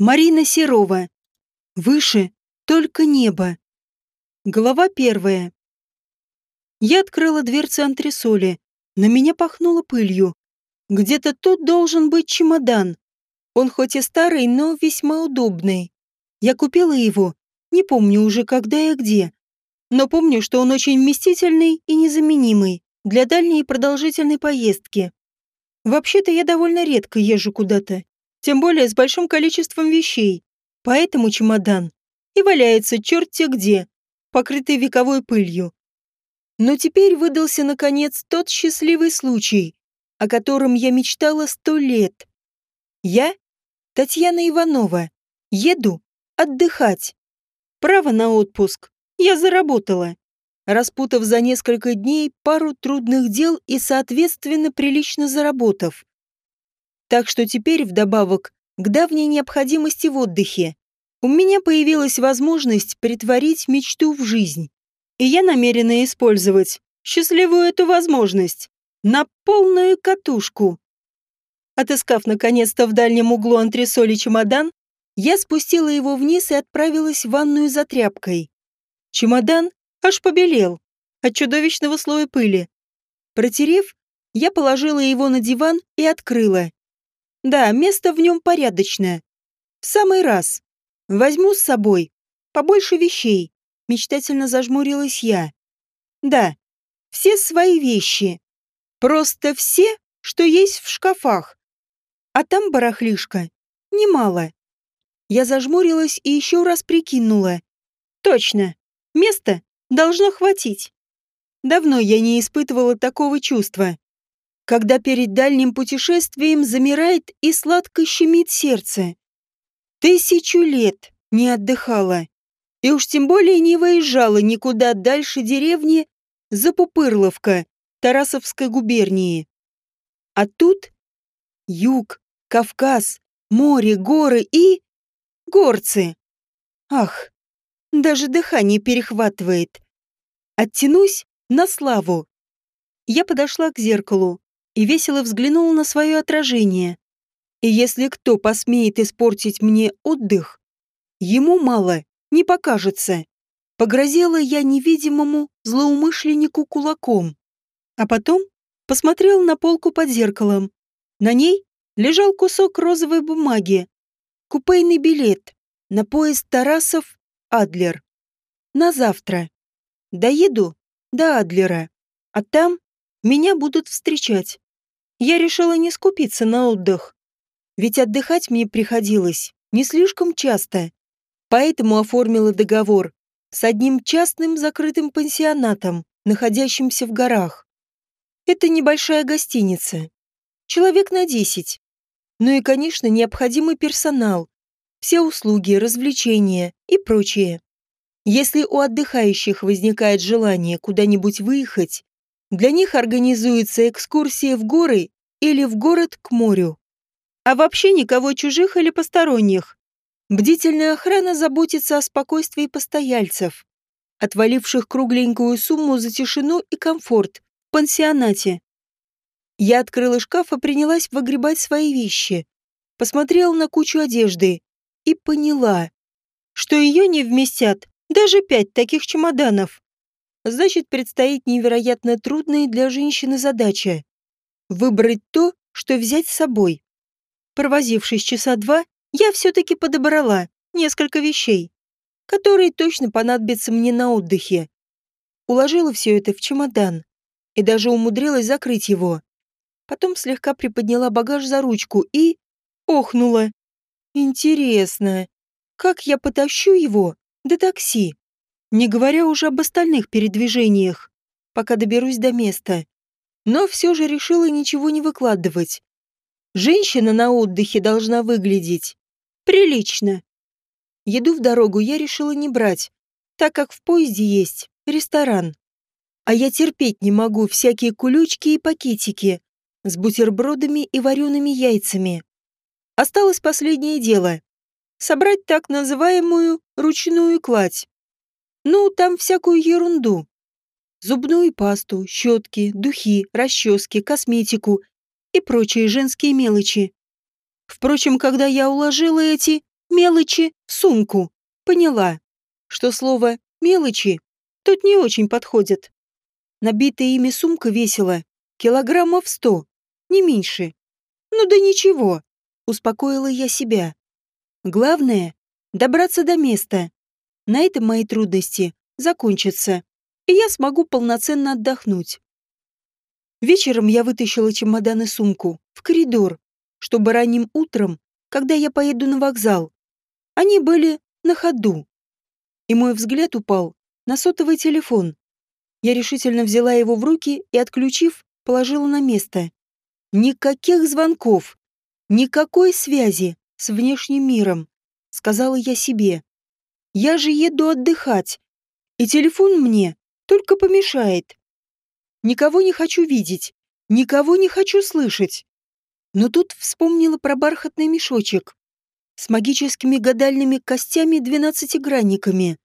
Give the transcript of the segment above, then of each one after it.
Марина Серова. Выше только небо. Глава первая. Я открыла дверцы антресоли. На меня пахнуло пылью. Где-то тут должен быть чемодан. Он хоть и старый, но весьма удобный. Я купила его, не помню уже когда и где. Но помню, что он очень вместительный и незаменимый для дальней и продолжительной поездки. Вообще-то я довольно редко езжу куда-то, тем более с большим количеством вещей. Поэтому чемодан и валяется черт-те где, покрытый вековой пылью. Но теперь выдался, наконец, тот счастливый случай, о котором я мечтала сто лет. Я, Татьяна Иванова, еду отдыхать. Право на отпуск я заработала, распутав за несколько дней пару трудных дел и, соответственно, прилично заработав. Так что теперь, вдобавок к давней необходимости в отдыхе, у меня появилась возможность притворить мечту в жизнь. И я намерена использовать счастливую эту возможность на полную катушку. Отыскав наконец-то в дальнем углу антресоли чемодан, я спустила его вниз и отправилась в ванную за тряпкой. Чемодан аж побелел от чудовищного слоя пыли. Протерев, я положила его на диван и открыла. Да, место в нем порядочное. В самый раз. Возьму с собой побольше вещей. Мечтательно зажмурилась я. Да, все свои вещи. Просто все, что есть в шкафах. А там барахлишка. Немало. Я зажмурилась и еще раз прикинула. Точно, места должно хватить. Давно я не испытывала такого чувства. Когда перед дальним путешествием замирает и сладко щемит сердце. Тысячу лет не отдыхала. И уж тем более не выезжала никуда дальше деревни Запупырловка, Тарасовской губернии. А тут юг, Кавказ, море, горы и горцы. Ах, даже дыхание перехватывает. Оттянусь на славу. Я подошла к зеркалу и весело взглянула на свое отражение. И если кто посмеет испортить мне отдых, ему мало, не покажется. Погрозила я невидимому злоумышленнику кулаком. А потом посмотрел на полку под зеркалом. На ней лежал кусок розовой бумаги, Купейный билет на поезд Тарасов Адлер. На завтра. Доеду до Адлера, а там меня будут встречать. Я решила не скупиться на отдых, ведь отдыхать мне приходилось не слишком часто, поэтому оформила договор с одним частным закрытым пансионатом, находящимся в горах. Это небольшая гостиница. Человек на десять. Ну и, конечно, необходимый персонал, все услуги, развлечения и прочее. Если у отдыхающих возникает желание куда-нибудь выехать, для них организуется экскурсия в горы или в город к морю. А вообще никого чужих или посторонних. Бдительная охрана заботится о спокойствии постояльцев, отваливших кругленькую сумму за тишину и комфорт в пансионате. Я открыла шкаф и принялась выгребать свои вещи. Посмотрела на кучу одежды и поняла, что ее не вместят даже пять таких чемоданов. Значит, предстоит невероятно трудная для женщины задача — выбрать то, что взять с собой. Провозившись часа два, я все-таки подобрала несколько вещей, которые точно понадобятся мне на отдыхе. Уложила все это в чемодан и даже умудрилась закрыть его. Потом слегка приподняла багаж за ручку и... охнула. Интересно, как я потащу его до такси? Не говоря уже об остальных передвижениях, пока доберусь до места. Но все же решила ничего не выкладывать. Женщина на отдыхе должна выглядеть прилично. Еду в дорогу я решила не брать, так как в поезде есть ресторан. А я терпеть не могу всякие кулючки и пакетики, с бутербродами и вареными яйцами. Осталось последнее дело — собрать так называемую ручную кладь. Ну, там всякую ерунду. Зубную пасту, щетки, духи, расчески, косметику и прочие женские мелочи. Впрочем, когда я уложила эти мелочи в сумку. Поняла, что слово «мелочи» тут не очень подходит. Набитая ими сумка весила килограммов сто, не меньше. Ну да ничего, успокоила я себя. Главное — добраться до места. На этом мои трудности закончатся, и я смогу полноценно отдохнуть. Вечером я вытащила чемодан и сумку в коридор, чтобы ранним утром, когда я поеду на вокзал, они были на ходу. И мой взгляд упал на сотовый телефон. Я решительно взяла его в руки и, отключив, положила на место. Никаких звонков, никакой связи с внешним миром, сказала я себе. Я же еду отдыхать, и телефон мне только помешает. Никого не хочу видеть, никого не хочу слышать. Но тут вспомнила про бархатный мешочек с магическими гадальными костями-двенадцатигранниками.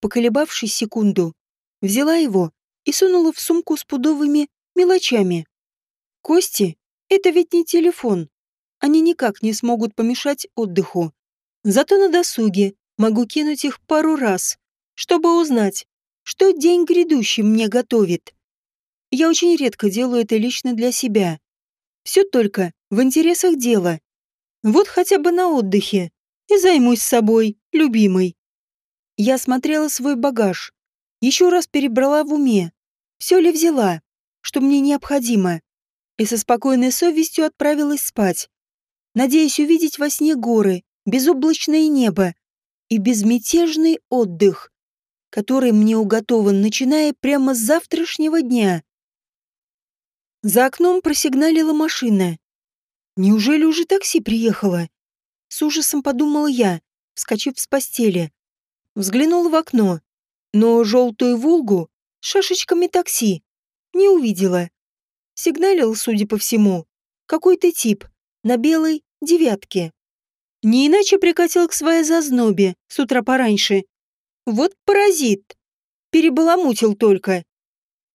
Поколебавшись секунду, взяла его и сунула в сумку с пудовыми мелочами. Кости — это ведь не телефон. Они никак не смогут помешать отдыху. Зато на досуге могу кинуть их пару раз, чтобы узнать, что день грядущий мне готовит. Я очень редко делаю это лично для себя. Все только в интересах дела. Вот хотя бы на отдыхе. И займусь собой, любимой. Я смотрела свой багаж. Еще раз перебрала в уме. Все ли взяла, что мне необходимо. И со спокойной совестью отправилась спать. Надеясь увидеть во сне горы, безоблачное небо и безмятежный отдых, который мне уготован, начиная прямо с завтрашнего дня. За окном просигналила машина. Неужели уже такси приехало? С ужасом подумала я, вскочив с постели. Взглянула в окно, но желтую «Волгу» с шашечками такси не увидела. Сигналил, судя по всему, какой-то тип на белой девятке. Не иначе прикатил к своей зазнобе с утра пораньше. Вот паразит. Перебаламутил только.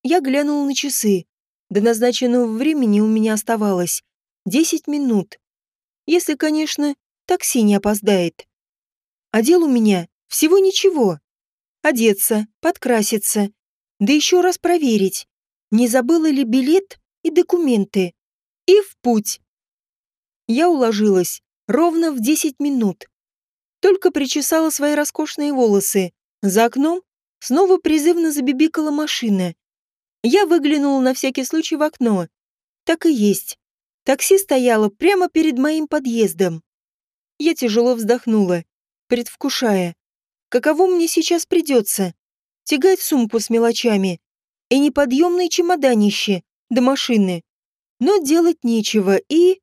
Я глянул на часы. До назначенного времени у меня оставалось 10 минут. Если, конечно, такси не опоздает. А дел у меня всего ничего. Одеться, подкраситься, да еще раз проверить, не забыла ли билет и документы. И в путь. Я уложилась ровно в 10 минут. Только причесала свои роскошные волосы. За окном снова призывно забибикала машина. Я выглянула на всякий случай в окно. Так и есть. Такси стояло прямо перед моим подъездом. Я тяжело вздохнула, предвкушая, каково мне сейчас придется. Тягать сумку с мелочами и неподъемное чемоданище до машины. Но делать нечего и...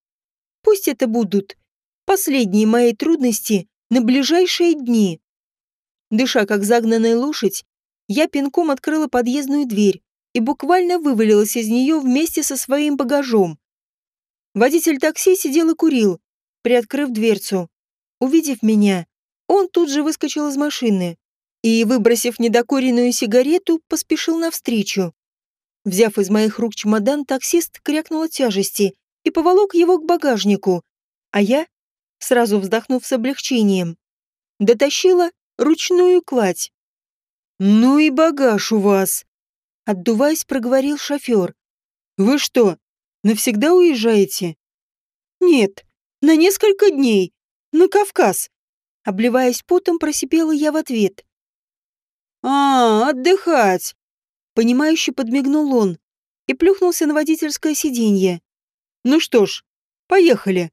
Пусть это будут последние мои трудности на ближайшие дни. Дыша как загнанная лошадь, я пинком открыла подъездную дверь и буквально вывалилась из нее вместе со своим багажом. Водитель такси сидел и курил, приоткрыв дверцу. Увидев меня, он тут же выскочил из машины и, выбросив недокуренную сигарету, поспешил навстречу. Взяв из моих рук чемодан, таксист крякнул от тяжести и поволок его к багажнику, а я, сразу вздохнув с облегчением, дотащила ручную кладь. «Ну и багаж у вас!» Отдуваясь, проговорил шофер. «Вы что, навсегда уезжаете?» «Нет, на несколько дней. На Кавказ». Обливаясь потом, просипела я в ответ. «А, отдыхать!» Понимающе подмигнул он и плюхнулся на водительское сиденье. «Ну что ж, поехали».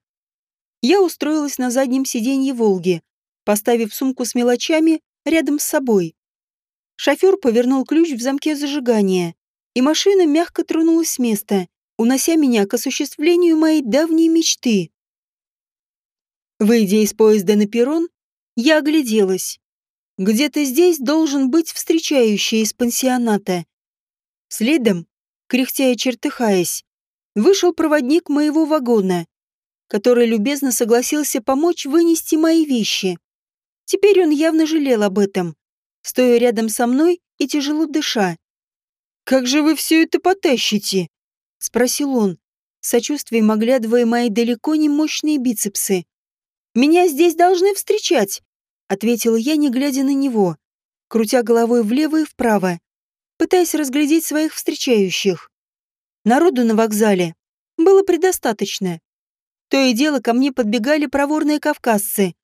Я устроилась на заднем сиденье «Волги», поставив сумку с мелочами рядом с собой. Шофер повернул ключ в замке зажигания, и машина мягко тронулась с места, унося меня к осуществлению моей давней мечты. Выйдя из поезда на перрон, я огляделась. Где-то здесь должен быть встречающий из пансионата. Следом, кряхтя и чертыхаясь, вышел проводник моего вагона, который любезно согласился помочь вынести мои вещи. Теперь он явно жалел об этом, стоя рядом со мной и тяжело дыша. «Как же вы все это потащите?» — спросил он, сочувствием оглядывая мои далеко не мощные бицепсы. Меня здесь должны встречать, ответила я, не глядя на него, крутя головой влево и вправо, пытаясь разглядеть своих встречающих. Народу на вокзале было предостаточно. То и дело ко мне подбегали проворные кавказцы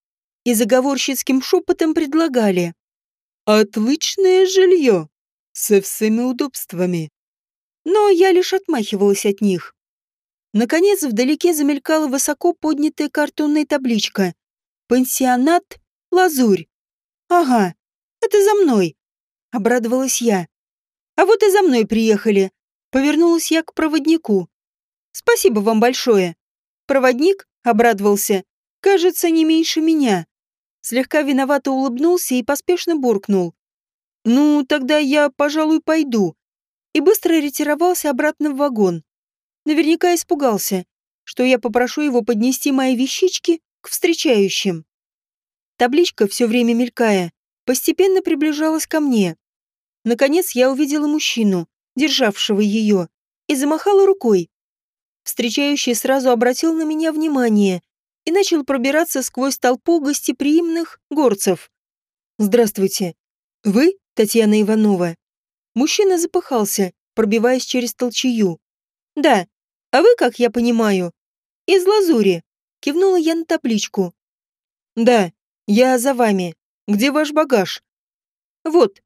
и заговорщицким шепотом предлагали. «Отличное жилье! Со всеми удобствами!» Но я лишь отмахивалась от них. Наконец вдалеке замелькала высоко поднятая картонная табличка. «Пансионат Лазурь». «Ага, это за мной», — обрадовалась я. «А вот и за мной приехали», — повернулась я к проводнику. «Спасибо вам большое». Проводник обрадовался, кажется, не меньше меня. Слегка виновато улыбнулся и поспешно буркнул. «Ну, тогда я, пожалуй, пойду». И быстро ретировался обратно в вагон. Наверняка испугался, что я попрошу его поднести мои вещички к встречающим. Табличка, все время мелькая, постепенно приближалась ко мне. Наконец я увидела мужчину, державшего ее, и замахала рукой. Встречающий сразу обратил на меня внимание и начал пробираться сквозь толпу гостеприимных горцев. «Здравствуйте. Вы Татьяна Иванова?» Мужчина запыхался, пробиваясь через толчею. «Да. А вы, как я понимаю, из лазури?» Кивнула я на табличку. «Да, я за вами. Где ваш багаж?» «Вот.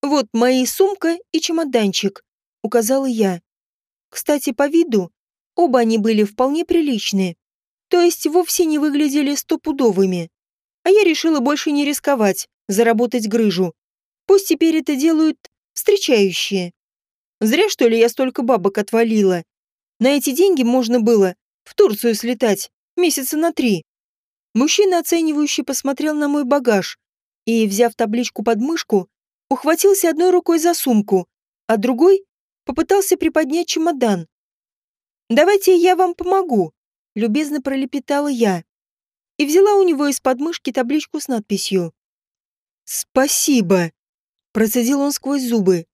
Вот мои сумка и чемоданчик», — указала я. Кстати, по виду оба они были вполне приличные, то есть вовсе не выглядели стопудовыми. А я решила больше не рисковать, заработать грыжу. Пусть теперь это делают встречающие. Зря, что ли, я столько бабок отвалила. На эти деньги можно было в Турцию слетать месяца на три. Мужчина, оценивающий, посмотрел на мой багаж и, взяв табличку под мышку, ухватился одной рукой за сумку, а другой попытался приподнять чемодан. «Давайте я вам помогу», — любезно пролепетала я и взяла у него из подмышки табличку с надписью. «Спасибо», — процедил он сквозь зубы,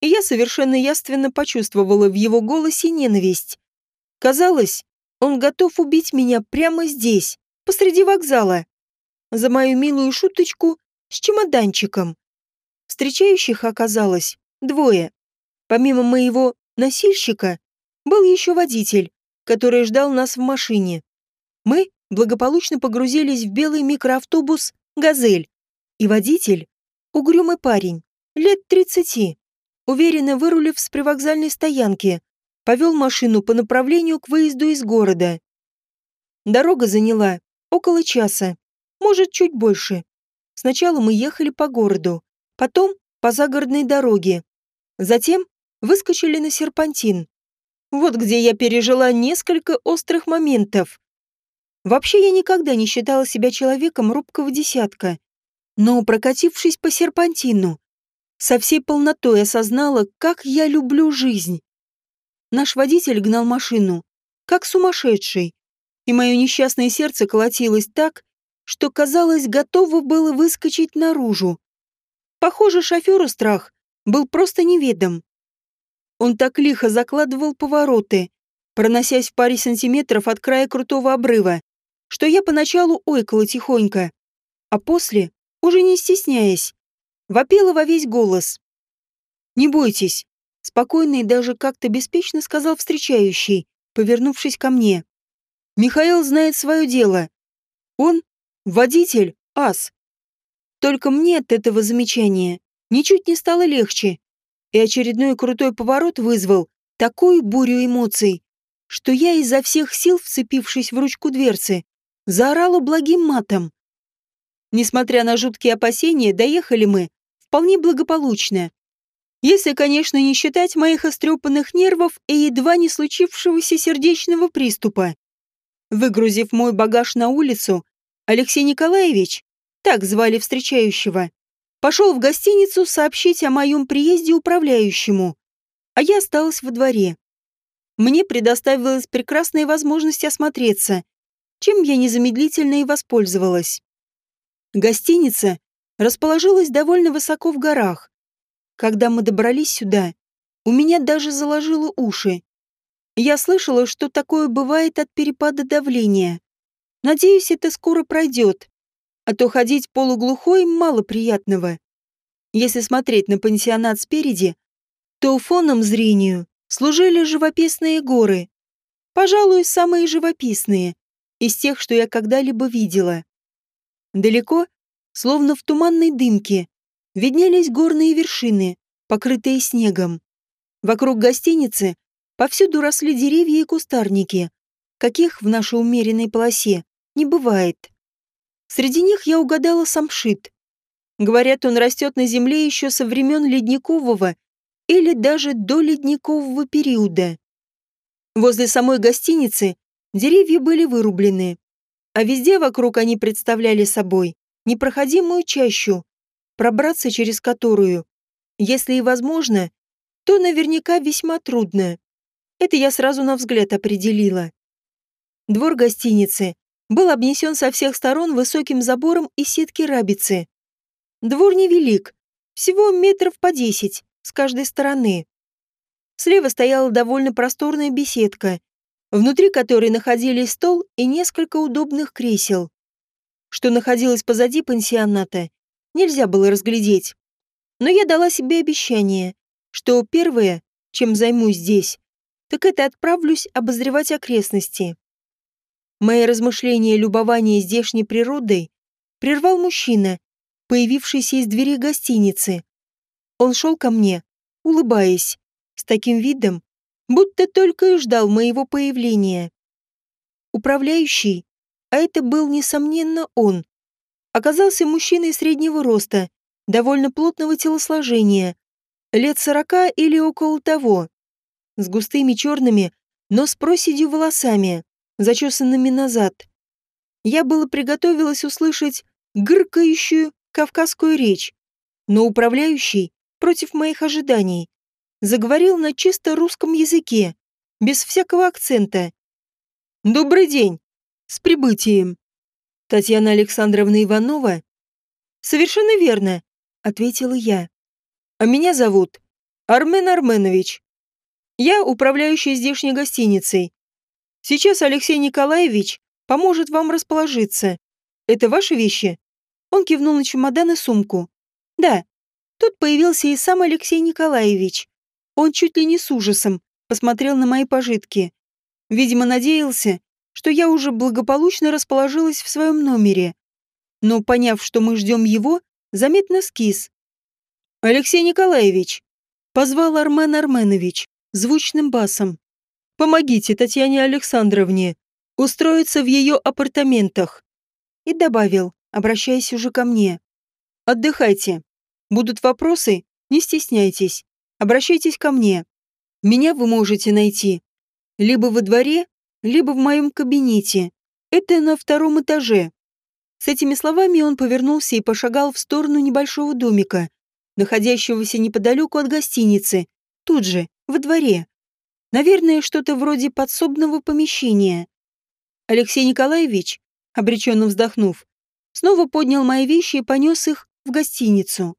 и я совершенно яственно почувствовала в его голосе ненависть. Казалось, он готов убить меня прямо здесь, посреди вокзала. За мою милую шуточку с чемоданчиком. Встречающих оказалось двое. Помимо моего носильщика, был еще водитель, который ждал нас в машине. Мы благополучно погрузились в белый микроавтобус «Газель», и водитель, угрюмый парень, лет тридцати, уверенно вырулив с привокзальной стоянки, повел машину по направлению к выезду из города. Дорога заняла Около часа. Может, чуть больше. Сначала мы ехали по городу, потом по загородной дороге. Затем выскочили на серпантин. Вот где я пережила несколько острых моментов. Вообще я никогда не считала себя человеком рубкого десятка. Но, прокатившись по серпантину, со всей полнотой осознала, как я люблю жизнь. Наш водитель гнал машину, как сумасшедший и мое несчастное сердце колотилось так, что, казалось, готово было выскочить наружу. Похоже, шоферу страх был просто неведом. Он так лихо закладывал повороты, проносясь в паре сантиметров от края крутого обрыва, что я поначалу ойкала тихонько, а после, уже не стесняясь, вопила во весь голос. «Не бойтесь», — спокойно и даже как-то беспечно сказал встречающий, повернувшись ко мне. Михаил знает свое дело. Он — водитель, ас. Только мне от этого замечания ничуть не стало легче, и очередной крутой поворот вызвал такую бурю эмоций, что я изо всех сил, вцепившись в ручку дверцы, заорала благим матом. Несмотря на жуткие опасения, доехали мы вполне благополучно. Если, конечно, не считать моих острепанных нервов и едва не случившегося сердечного приступа. Выгрузив мой багаж на улицу, Алексей Николаевич, так звали встречающего, пошел в гостиницу сообщить о моем приезде управляющему, а я осталась во дворе. Мне предоставилась прекрасная возможность осмотреться, чем я незамедлительно и воспользовалась. Гостиница расположилась довольно высоко в горах. Когда мы добрались сюда, у меня даже заложило уши. Я слышала, что такое бывает от перепада давления. Надеюсь, это скоро пройдет. А то ходить полуглухой мало приятного. Если смотреть на пансионат спереди, то фоном зрению служили живописные горы. Пожалуй, самые живописные из тех, что я когда-либо видела. Далеко, словно в туманной дымке, виднелись горные вершины, покрытые снегом. Вокруг гостиницы повсюду росли деревья и кустарники, каких в нашей умеренной полосе не бывает. Среди них я угадала самшит. Говорят, он растет на земле еще со времен ледникового или даже до ледникового периода. Возле самой гостиницы деревья были вырублены, а везде вокруг они представляли собой непроходимую чащу, пробраться через которую, если и возможно, то наверняка весьма трудно. Это я сразу на взгляд определила. Двор гостиницы был обнесен со всех сторон высоким забором из сетки рабицы. Двор невелик, всего метров по десять с каждой стороны. Слева стояла довольно просторная беседка, внутри которой находились стол и несколько удобных кресел. Что находилось позади пансионата, нельзя было разглядеть. Но я дала себе обещание, что первое, чем займусь здесь, так это отправлюсь обозревать окрестности. Мои размышления и любование здешней природой прервал мужчина, появившийся из двери гостиницы. Он шел ко мне, улыбаясь, с таким видом, будто только и ждал моего появления. Управляющий, а это был, несомненно, он, оказался мужчиной среднего роста, довольно плотного телосложения, лет сорока или около того, с густыми черными, но с проседью волосами зачесанными назад. Я было приготовилась услышать гыркающую кавказскую речь, но управляющий, против моих ожиданий, заговорил на чисто русском языке, без всякого акцента. «Добрый день! С прибытием!» Татьяна Александровна Иванова? «Совершенно верно», — ответила я. «А меня зовут Армен Арменович. Я управляющий здешней гостиницей. Сейчас Алексей Николаевич поможет вам расположиться. Это ваши вещи?» Он кивнул на чемодан и сумку. «Да». Тут появился и сам Алексей Николаевич. Он чуть ли не с ужасом посмотрел на мои пожитки. Видимо, надеялся, что я уже благополучно расположилась в своем номере. Но, поняв, что мы ждем его, заметно скис. «Алексей Николаевич!» — позвал Армен Арменович звучным басом. Помогите Татьяне Александровне устроиться в ее апартаментах. И добавил, обращаясь уже ко мне. Отдыхайте. Будут вопросы, не стесняйтесь. Обращайтесь ко мне. Меня вы можете найти либо во дворе, либо в моем кабинете. Это на втором этаже. С этими словами он повернулся и пошагал в сторону небольшого домика, находящегося неподалеку от гостиницы, тут же, во дворе. Наверное, что-то вроде подсобного помещения. Алексей Николаевич, обреченно вздохнув, снова поднял мои вещи и понес их в гостиницу.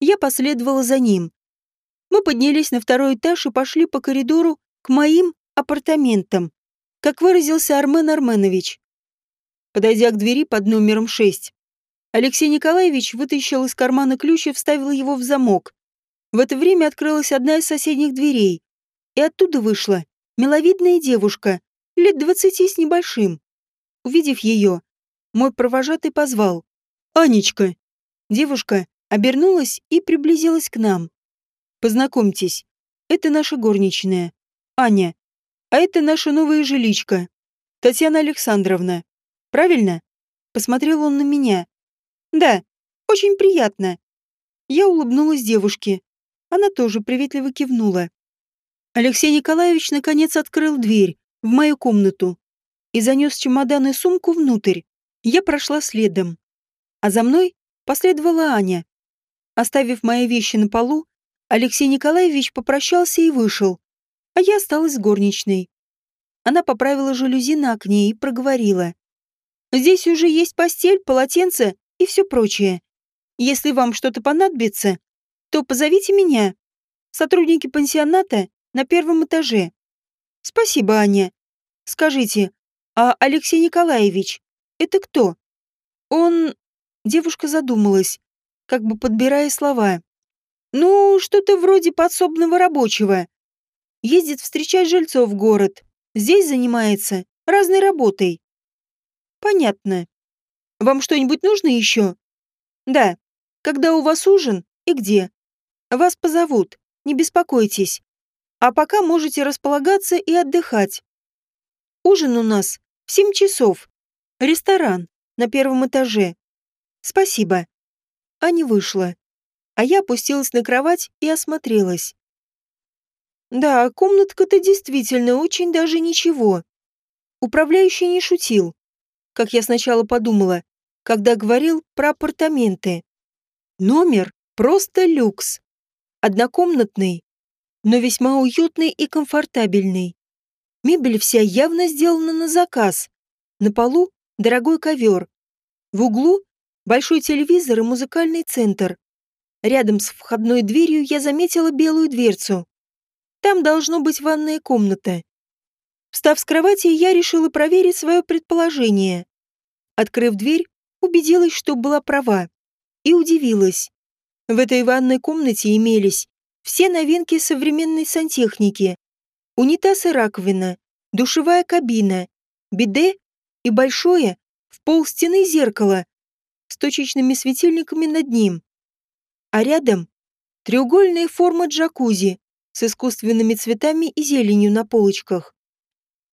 Я последовала за ним. Мы поднялись на второй этаж и пошли по коридору к моим апартаментам, как выразился Армен Арменович. Подойдя к двери под номером 6, Алексей Николаевич вытащил из кармана ключ и вставил его в замок. В это время открылась одна из соседних дверей, и оттуда вышла миловидная девушка, лет двадцати с небольшим. Увидев ее, мой провожатый позвал. «Анечка!» Девушка обернулась и приблизилась к нам. «Познакомьтесь, это наша горничная, Аня, а это наша новая жиличка, Татьяна Александровна. Правильно?» Посмотрел он на меня. «Да, очень приятно». Я улыбнулась девушке. Она тоже приветливо кивнула. Алексей Николаевич наконец открыл дверь в мою комнату и занес чемодан и сумку внутрь. Я прошла следом. А за мной последовала Аня. Оставив мои вещи на полу, Алексей Николаевич попрощался и вышел, а я осталась горничной. Она поправила жалюзи на окне и проговорила. «Здесь уже есть постель, полотенце и все прочее. Если вам что-то понадобится, то позовите меня. Сотрудники пансионата на первом этаже. Спасибо, Аня. Скажите, А Алексей Николаевич, это кто? Он... Девушка задумалась, как бы подбирая слова. Ну, что-то вроде подсобного рабочего. Ездит встречать жильцов в город. Здесь занимается разной работой. Понятно. Вам что-нибудь нужно еще? Да. Когда у вас ужин и где? Вас позовут. Не беспокойтесь. А пока можете располагаться и отдыхать. Ужин у нас в семь часов. Ресторан на первом этаже. Спасибо. Аня вышла. А я опустилась на кровать и осмотрелась. Да, комнатка-то действительно очень даже ничего. Управляющий не шутил, как я сначала подумала, когда говорил про апартаменты. Номер просто люкс. Однокомнатный, но весьма уютный и комфортабельный. Мебель вся явно сделана на заказ. На полу дорогой ковер. В углу большой телевизор и музыкальный центр. Рядом с входной дверью я заметила белую дверцу. Там должно быть ванная комната. Встав с кровати, я решила проверить свое предположение. Открыв дверь, убедилась, что была права. И удивилась. В этой ванной комнате имелись все новинки современной сантехники. Унитаз и раковина, душевая кабина, биде и большое в пол стены зеркало с точечными светильниками над ним. А рядом треугольная форма джакузи с искусственными цветами и зеленью на полочках.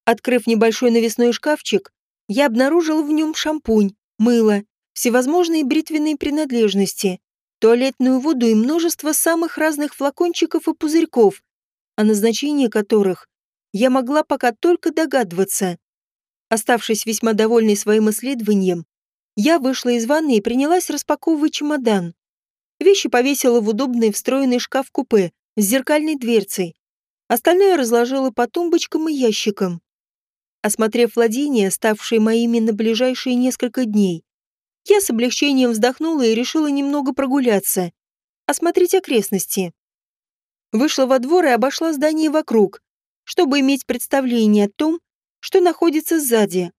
Открыв небольшой навесной шкафчик, я обнаружила в нем шампунь, мыло, всевозможные бритвенные принадлежности, туалетную воду и множество самых разных флакончиков и пузырьков, о назначении которых я могла пока только догадываться. Оставшись весьма довольной своим исследованием, я вышла из ванны и принялась распаковывать чемодан. Вещи повесила в удобный встроенный шкаф-купе с зеркальной дверцей. Остальное разложила по тумбочкам и ящикам. Осмотрев владения, ставшие моими на ближайшие несколько дней, я с облегчением вздохнула и решила немного прогуляться, осмотреть окрестности. Вышла во двор и обошла здание вокруг, чтобы иметь представление о том, что находится сзади.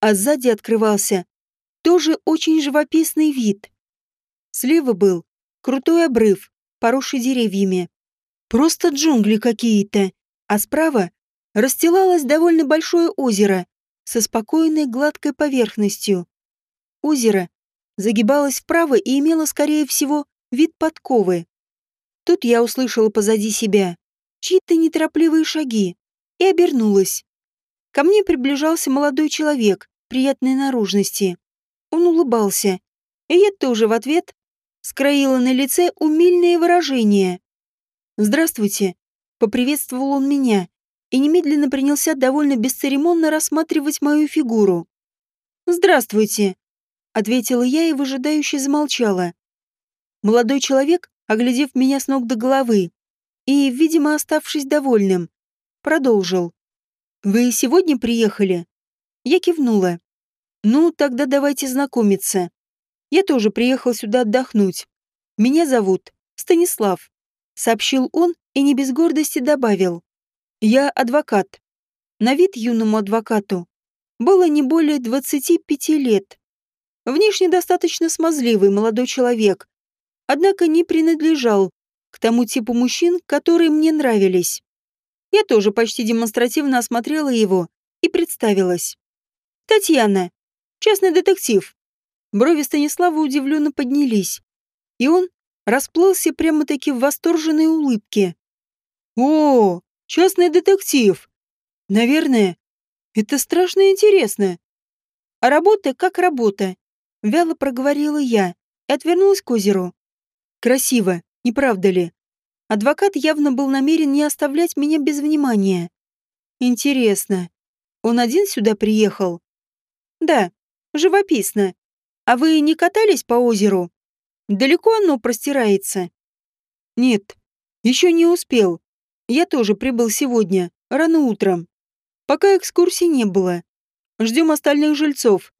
А сзади открывался тоже очень живописный вид. Слева был крутой обрыв, поросший деревьями. Просто джунгли какие-то. А справа расстилалось довольно большое озеро со спокойной гладкой поверхностью. Озеро загибалось вправо и имело, скорее всего, вид подковы. Тут я услышала позади себя чьи-то неторопливые шаги и обернулась. Ко мне приближался молодой человек приятной наружности. Он улыбался, и я тоже в ответ скроила на лице умильное выражение. «Здравствуйте», — поприветствовал он меня и немедленно принялся довольно бесцеремонно рассматривать мою фигуру. «Здравствуйте», ответила я и выжидающе замолчала. Молодой человек, оглядев меня с ног до головы и, видимо, оставшись довольным, продолжил. «Вы сегодня приехали?» Я кивнула. «Ну, тогда давайте знакомиться. Я тоже приехал сюда отдохнуть. Меня зовут Станислав», — сообщил он и не без гордости добавил. «Я адвокат». На вид юному адвокату было не более 25 лет. Внешне достаточно смазливый молодой человек, однако не принадлежал к тому типу мужчин, которые мне нравились. Я тоже почти демонстративно осмотрела его и представилась. «Татьяна, частный детектив». Брови Станислава удивленно поднялись, и он расплылся прямо-таки в восторженной улыбке. «О, частный детектив! Наверное, это страшно интересно. А работа как работа. Вяло проговорила я и отвернулась к озеру. Красиво, не правда ли? Адвокат явно был намерен не оставлять меня без внимания. Интересно, он один сюда приехал? Да, живописно. А вы не катались по озеру? Далеко оно простирается? Нет, еще не успел. Я тоже прибыл сегодня, рано утром. Пока экскурсии не было. Ждем остальных жильцов.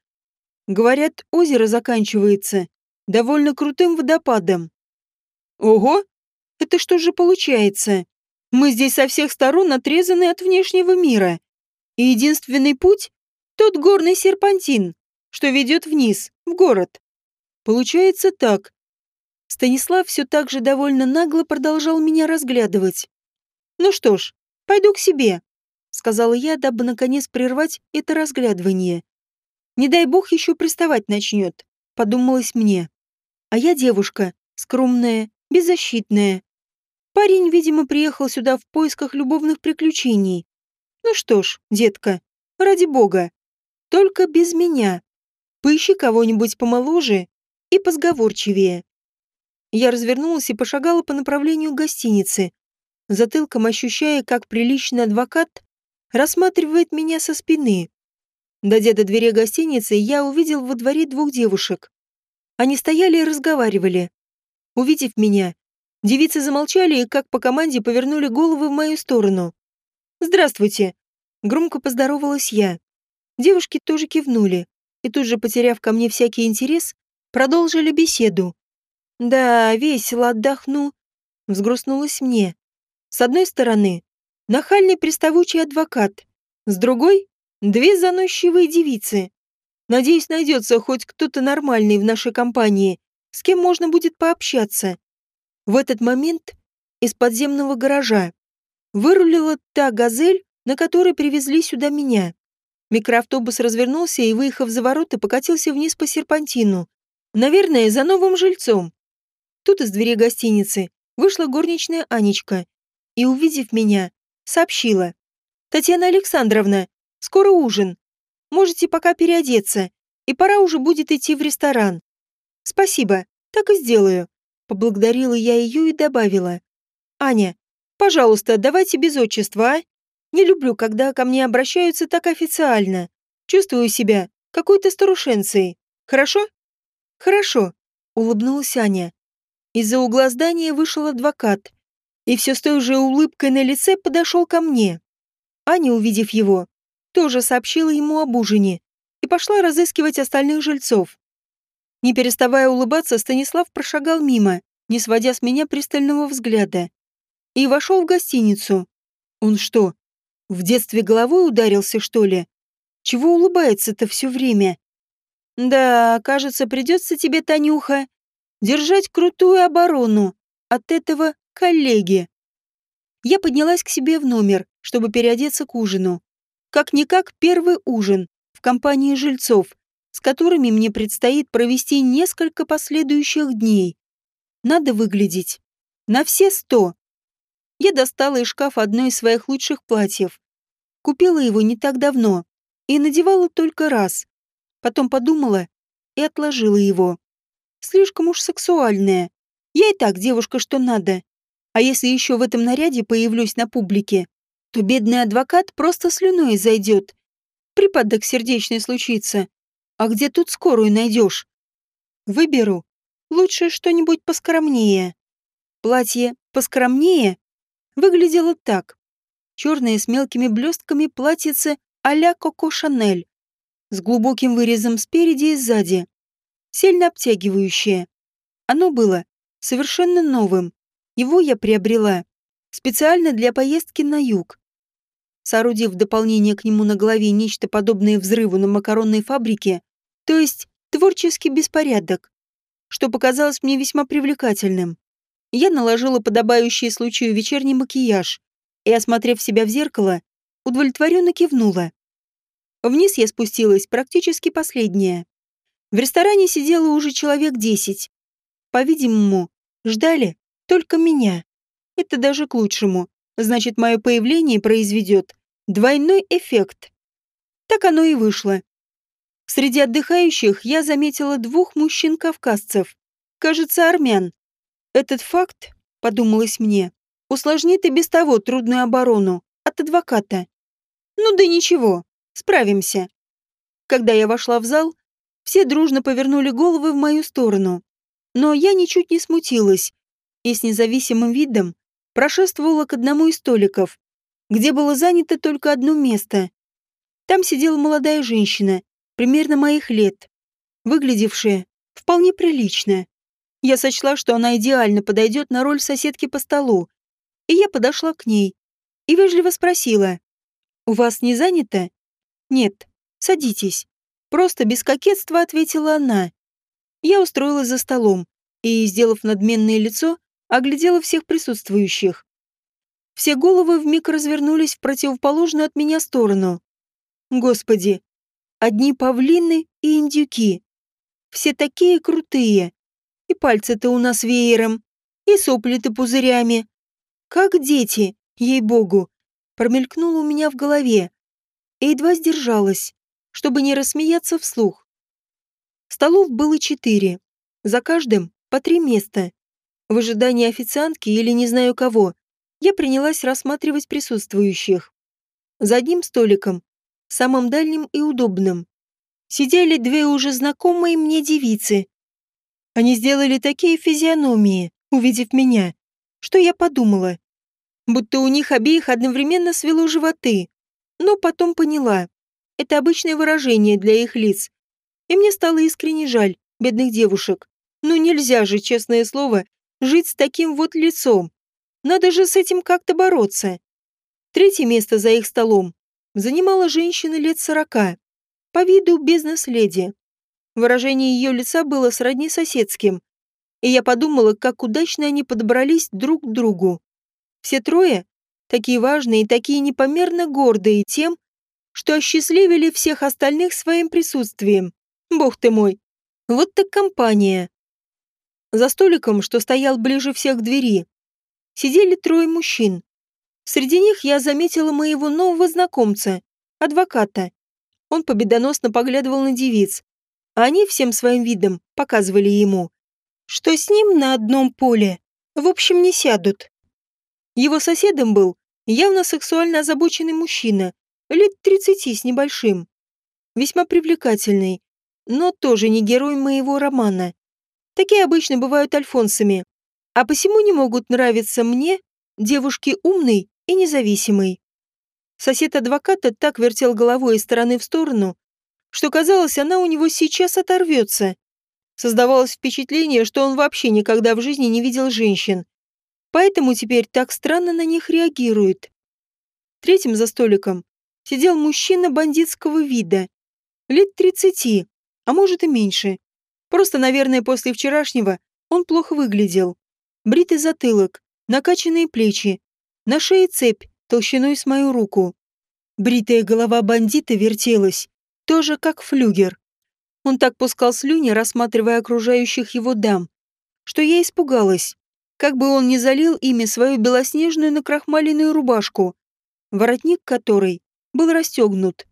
Говорят, озеро заканчивается довольно крутым водопадом. Ого! Это что же получается? Мы здесь со всех сторон отрезаны от внешнего мира. И единственный путь Тот горный серпантин, что ведет вниз, в город. Получается так. Станислав все так же довольно нагло продолжал меня разглядывать. Ну что ж, пойду к себе, сказала я, дабы наконец прервать это разглядывание. Не дай бог еще приставать начнет, подумалось мне. А я девушка, скромная, беззащитная. Парень, видимо, приехал сюда в поисках любовных приключений. Ну что ж, детка, ради бога, только без меня. Поищи кого-нибудь помоложе и позговорчивее. Я развернулась и пошагала по направлению гостиницы, затылком ощущая, как приличный адвокат рассматривает меня со спины. Дойдя до двери гостиницы, я увидел во дворе двух девушек. Они стояли и разговаривали. Увидев меня, девицы замолчали и, как по команде, повернули головы в мою сторону. «Здравствуйте!» — громко поздоровалась я. Девушки тоже кивнули и тут же, потеряв ко мне всякий интерес, продолжили беседу. «Да, весело отдохну», — взгрустнулась мне. С одной стороны, нахальный приставучий адвокат, с другой — две заносчивые девицы. Надеюсь, найдется хоть кто-то нормальный в нашей компании, с кем можно будет пообщаться. В этот момент из подземного гаража вырулила та газель, на которой привезли сюда меня. Микроавтобус развернулся и, выехав за ворота, покатился вниз по серпантину. Наверное, за новым жильцом. Тут из двери гостиницы вышла горничная Анечка и, увидев меня, сообщила. «Татьяна Александровна, скоро ужин. Можете пока переодеться, и пора уже будет идти в ресторан». «Спасибо, так и сделаю», — поблагодарила я ее и добавила. «Аня, пожалуйста, давайте без отчества, а? Не люблю, когда ко мне обращаются так официально. Чувствую себя какой-то старушенцей. Хорошо? Хорошо, улыбнулась Аня. Из-за угла здания вышел адвокат. И все с той же улыбкой на лице подошел ко мне. Аня, увидев его, тоже сообщила ему об ужине и пошла разыскивать остальных жильцов. Не переставая улыбаться, Станислав прошагал мимо, не сводя с меня пристального взгляда, и вошел в гостиницу. Он что, в детстве головой ударился, что ли? Чего улыбается-то все время? Да, кажется, придется тебе, Танюха, держать крутую оборону от этого коллеги. Я поднялась к себе в номер, чтобы переодеться к ужину. Как-никак первый ужин в компании жильцов, с которыми мне предстоит провести несколько последующих дней. Надо выглядеть на все сто. Я достала из шкафа одно из своих лучших платьев. Купила его не так давно и надевала только раз. Потом подумала и отложила его. Слишком уж сексуальное. Я и так девушка, что надо. А если еще в этом наряде появлюсь на публике, то бедный адвокат просто слюной зайдет. Припадок сердечный случится. А где тут скорую найдешь? Выберу. Лучше что-нибудь поскромнее. Платье поскромнее выглядело так. Черное с мелкими блестками платьице а-ля Коко Шанель, с глубоким вырезом спереди и сзади, сильно обтягивающее. Оно было совершенно новым. Его я приобрела специально для поездки на юг. Соорудив дополнение к нему на голове нечто подобное взрыву на макаронной фабрике, то есть творческий беспорядок, что показалось мне весьма привлекательным. Я наложила подобающий случаю вечерний макияж и, осмотрев себя в зеркало, удовлетворенно кивнула. Вниз я спустилась практически последняя. В ресторане сидело уже человек десять. По-видимому, ждали только меня. Это даже к лучшему. Значит, мое появление произведет двойной эффект. Так оно и вышло. Среди отдыхающих я заметила двух мужчин-кавказцев. Кажется, армян. Этот факт, подумалось мне, усложнит и без того трудную оборону от адвоката. Ну да ничего, справимся. Когда я вошла в зал, все дружно повернули головы в мою сторону. Но я ничуть не смутилась и с независимым видом прошествовала к одному из столиков, где было занято только одно место. Там сидела молодая женщина, примерно моих лет, выглядевшая вполне прилично. Я сочла, что она идеально подойдет на роль соседки по столу, и я подошла к ней и вежливо спросила. «У вас не занято?» «Нет», — Садитесь. Просто без кокетства ответила она. Я устроилась за столом и, сделав надменное лицо, оглядела всех присутствующих. Все головы вмиг развернулись в противоположную от меня сторону. Господи, одни павлины и индюки. Все такие крутые. И пальцы-то у нас веером, и сопли-то пузырями. Как дети, ей-богу, промелькнуло у меня в голове. И едва сдержалась, чтобы не рассмеяться вслух. Столов было четыре. За каждым по три места. В ожидании официантки или не знаю кого, я принялась рассматривать присутствующих. За одним столиком, самым дальним и удобным, сидели две уже знакомые мне девицы. Они сделали такие физиономии, увидев меня, что я подумала, будто у них обеих одновременно свело животы, но потом поняла, это обычное выражение для их лиц. И мне стало искренне жаль бедных девушек. Ну нельзя же, честное слово, жить с таким вот лицом. Надо же с этим как-то бороться. Третье место за их столом занимала женщина лет сорока, по виду бизнес-леди. Выражение ее лица было сродни соседским, и я подумала, как удачно они подобрались друг к другу. Все трое такие важные и такие непомерно гордые тем, что осчастливили всех остальных своим присутствием. Бог ты мой. Вот так компания. За столиком, что стоял ближе всех к двери, сидели трое мужчин. Среди них я заметила моего нового знакомца, адвоката. Он победоносно поглядывал на девиц, а они всем своим видом показывали ему, что с ним на одном поле, в общем, не сядут. Его соседом был явно сексуально озабоченный мужчина, лет тридцати с небольшим. Весьма привлекательный, но тоже не герой моего романа. Такие обычно бывают альфонсами, а посему не могут нравиться мне девушки умной и независимой. Сосед адвоката так вертел головой из стороны в сторону, что казалось, она у него сейчас оторвется. Создавалось впечатление, что он вообще никогда в жизни не видел женщин, поэтому теперь так странно на них реагирует. Третьим за столиком сидел мужчина бандитского вида, лет тридцати, а может и меньше. Просто, наверное, после вчерашнего он плохо выглядел бритый затылок, накачанные плечи, на шее цепь толщиной с мою руку. Бритая голова бандита вертелась, тоже как флюгер. Он так пускал слюни, рассматривая окружающих его дам, что я испугалась, как бы он не залил ими свою белоснежную накрахмаленную рубашку, воротник которой был расстегнут,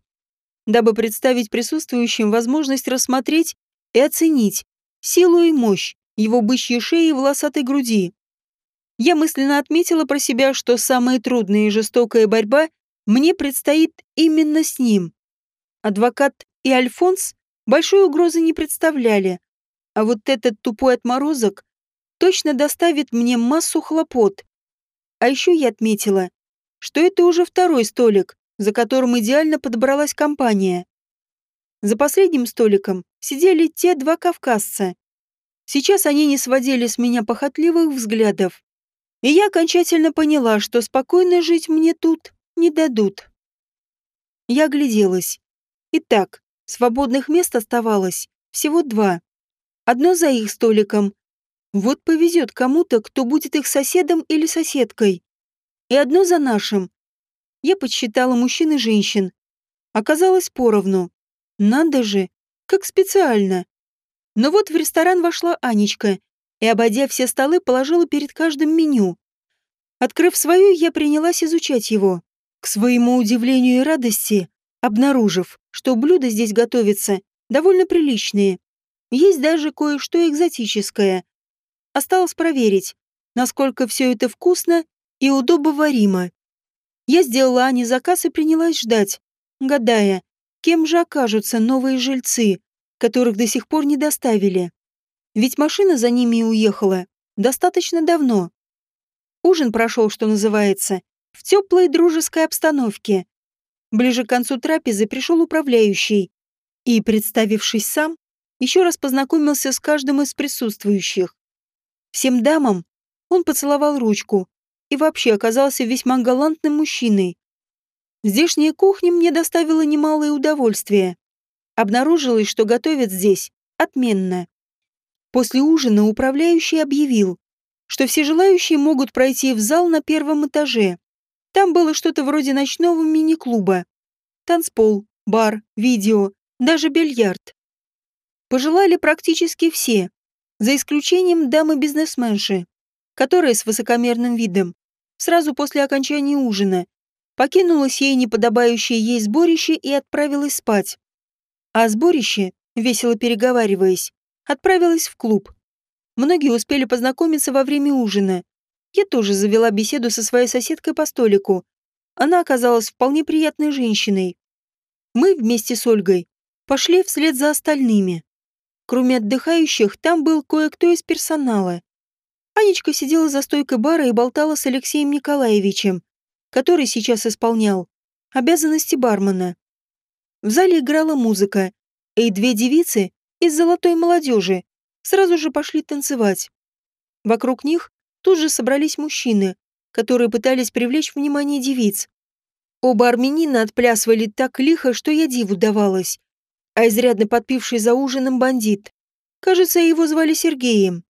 дабы представить присутствующим возможность рассмотреть и оценить силу и мощь его бычьей шеи и волосатой груди. Я мысленно отметила про себя, что самая трудная и жестокая борьба мне предстоит именно с ним. Адвокат и Альфонс большой угрозы не представляли, а вот этот тупой отморозок точно доставит мне массу хлопот. А еще я отметила, что это уже второй столик, за которым идеально подобралась компания. За последним столиком сидели те два кавказца, Сейчас они не сводили с меня похотливых взглядов. И я окончательно поняла, что спокойно жить мне тут не дадут. Я огляделась. Итак, свободных мест оставалось всего два. Одно за их столиком. Вот повезет кому-то, кто будет их соседом или соседкой. И одно за нашим. Я подсчитала мужчин и женщин. Оказалось поровну. Надо же, как специально. Но вот в ресторан вошла Анечка и, обойдя все столы, положила перед каждым меню. Открыв свою, я принялась изучать его. К своему удивлению и радости, обнаружив, что блюда здесь готовятся довольно приличные. Есть даже кое-что экзотическое. Осталось проверить, насколько все это вкусно и удобоваримо. Я сделала Ане заказ и принялась ждать, гадая, кем же окажутся новые жильцы, которых до сих пор не доставили. Ведь машина за ними и уехала достаточно давно. Ужин прошел, что называется, в теплой дружеской обстановке. Ближе к концу трапезы пришел управляющий и, представившись сам, еще раз познакомился с каждым из присутствующих. Всем дамам он поцеловал ручку и вообще оказался весьма галантным мужчиной. Здешняя кухня мне доставила немалое удовольствие. Обнаружилось, что готовят здесь отменно. После ужина управляющий объявил, что все желающие могут пройти в зал на первом этаже. Там было что-то вроде ночного мини-клуба. Танцпол, бар, видео, даже бильярд. Пожелали практически все, за исключением дамы-бизнесменши, которая с высокомерным видом сразу после окончания ужина покинула сей неподобающее ей сборище и отправилась спать. А сборище, весело переговариваясь, отправилась в клуб. Многие успели познакомиться во время ужина. Я тоже завела беседу со своей соседкой по столику. Она оказалась вполне приятной женщиной. Мы вместе с Ольгой пошли вслед за остальными. Кроме отдыхающих, там был кое-кто из персонала. Анечка сидела за стойкой бара и болтала с Алексеем Николаевичем, который сейчас исполнял обязанности бармена. В зале играла музыка, и две девицы из золотой молодежи сразу же пошли танцевать. Вокруг них тут же собрались мужчины, которые пытались привлечь внимание девиц. Оба армянина отплясывали так лихо, что я диву давалась. А изрядно подпивший за ужином бандит, кажется, его звали Сергеем,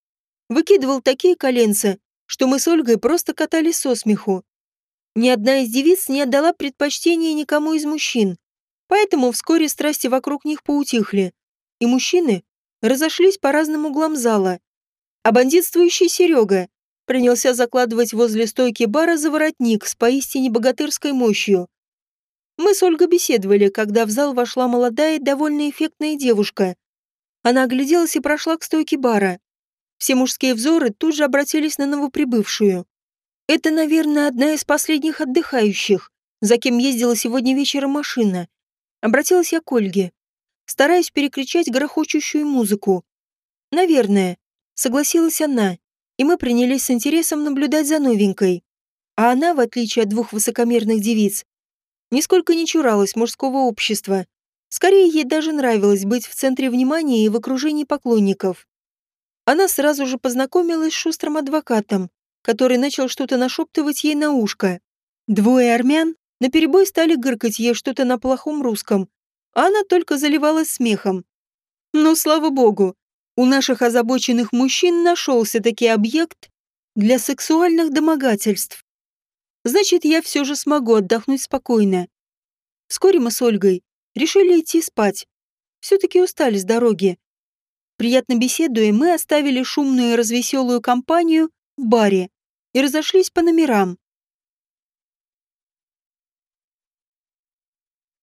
выкидывал такие коленца, что мы с Ольгой просто катались со смеху. Ни одна из девиц не отдала предпочтения никому из мужчин, поэтому вскоре страсти вокруг них поутихли, и мужчины разошлись по разным углам зала. А бандитствующий Серега принялся закладывать возле стойки бара за воротник с поистине богатырской мощью. Мы с Ольгой беседовали, когда в зал вошла молодая, довольно эффектная девушка. Она огляделась и прошла к стойке бара. Все мужские взоры тут же обратились на новоприбывшую. Это, наверное, одна из последних отдыхающих, за кем ездила сегодня вечером машина. Обратилась я к Ольге стараясь перекричать грохочущую музыку. «Наверное», — согласилась она, и мы принялись с интересом наблюдать за новенькой. А она, в отличие от двух высокомерных девиц, нисколько не чуралась мужского общества. Скорее, ей даже нравилось быть в центре внимания и в окружении поклонников. Она сразу же познакомилась с шустрым адвокатом, который начал что-то нашептывать ей на ушко. Двое армян наперебой стали гыркать ей что-то на плохом русском, она только заливалась смехом. Но, слава богу, у наших озабоченных мужчин нашелся таки объект для сексуальных домогательств. Значит, я все же смогу отдохнуть спокойно. Вскоре мы с Ольгой решили идти спать. Все-таки устали с дороги. Приятно беседуя, мы оставили шумную и развеселую компанию в баре и разошлись по номерам.